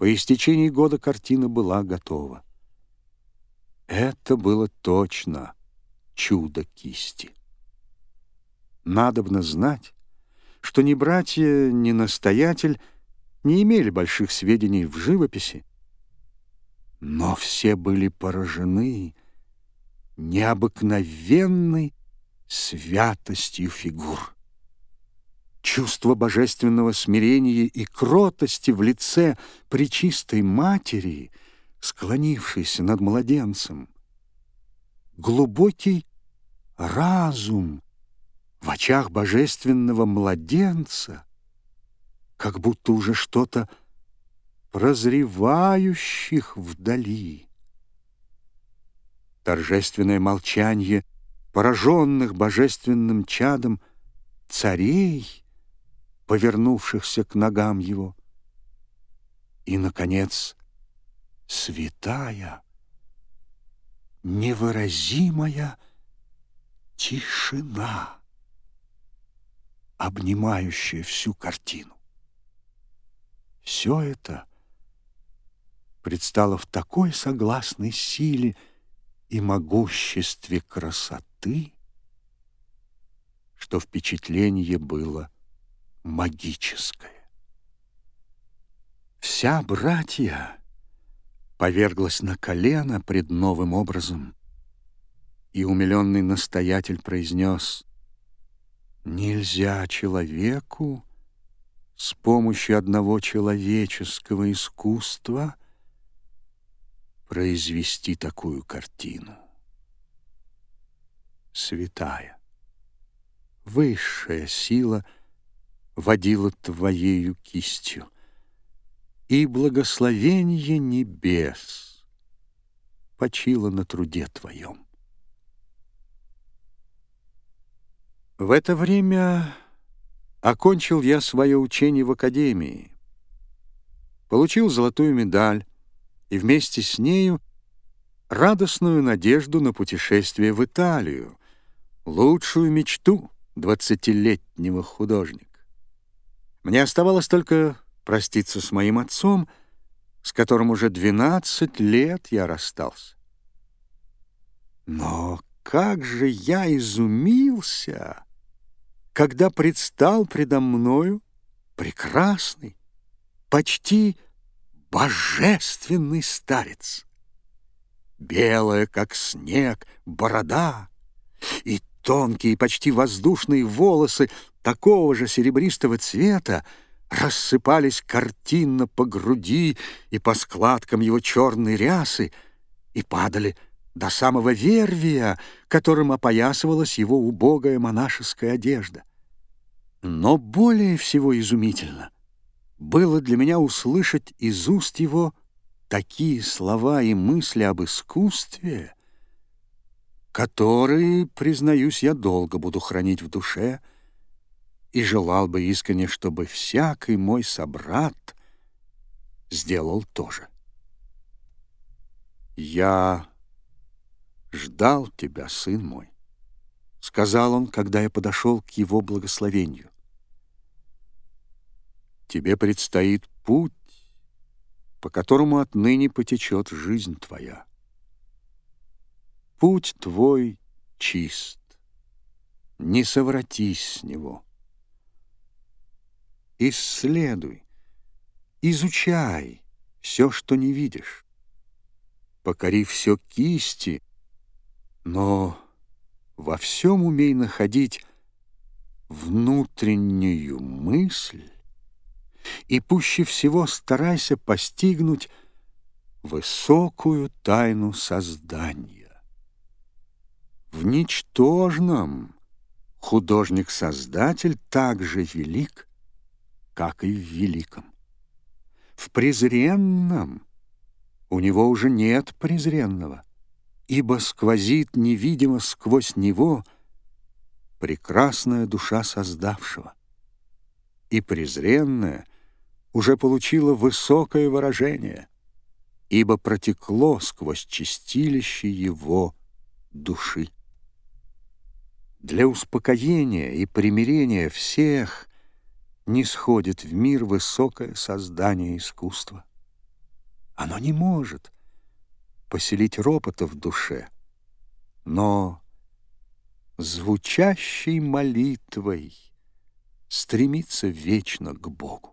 По истечении года картина была готова. Это было точно чудо кисти. Надобно знать, что ни братья, ни настоятель не имели больших сведений в живописи, но все были поражены необыкновенной святостью фигур. Чувство божественного смирения и кротости в лице Пречистой Матери, склонившейся над младенцем, глубокий разум в очах божественного младенца, как будто уже что-то прозревающих вдали. Торжественное молчание пораженных божественным чадом царей, повернувшихся к ногам его. И, наконец, святая, невыразимая тишина, обнимающая всю картину. Все это предстало в такой согласной силе и могуществе красоты, что впечатление было магическое. Вся братья поверглась на колено пред новым образом, и умиленный настоятель произнес «Нельзя человеку с помощью одного человеческого искусства произвести такую картину. Святая, высшая сила водила твоею кистью, и благословение небес почило на труде твоем. В это время окончил я свое учение в академии, получил золотую медаль, и вместе с нею радостную надежду на путешествие в Италию, лучшую мечту двадцатилетнего художника. Мне оставалось только проститься с моим отцом, с которым уже двенадцать лет я расстался. Но как же я изумился, когда предстал предо мною прекрасный, почти божественный старец. Белая, как снег, борода и тонкие, почти воздушные волосы такого же серебристого цвета рассыпались картинно по груди и по складкам его черной рясы и падали до самого вервия, которым опоясывалась его убогая монашеская одежда. Но более всего изумительно — было для меня услышать из уст его такие слова и мысли об искусстве, которые, признаюсь, я долго буду хранить в душе и желал бы искренне, чтобы всякий мой собрат сделал то же. «Я ждал тебя, сын мой», — сказал он, когда я подошел к его благословению тебе предстоит путь, по которому отныне потечет жизнь твоя. Путь твой чист, не совратись с него. Исследуй, изучай все, что не видишь. Покори все кисти, но во всем умей находить внутреннюю мысль, и пуще всего старайся постигнуть высокую тайну создания. В ничтожном художник-создатель так же велик, как и в великом. В презренном у него уже нет презренного, ибо сквозит невидимо сквозь него прекрасная душа создавшего. И презренная уже получило высокое выражение, ибо протекло сквозь чистилище его души. Для успокоения и примирения всех не сходит в мир высокое создание искусства. Оно не может поселить ропота в душе, но звучащей молитвой стремится вечно к Богу.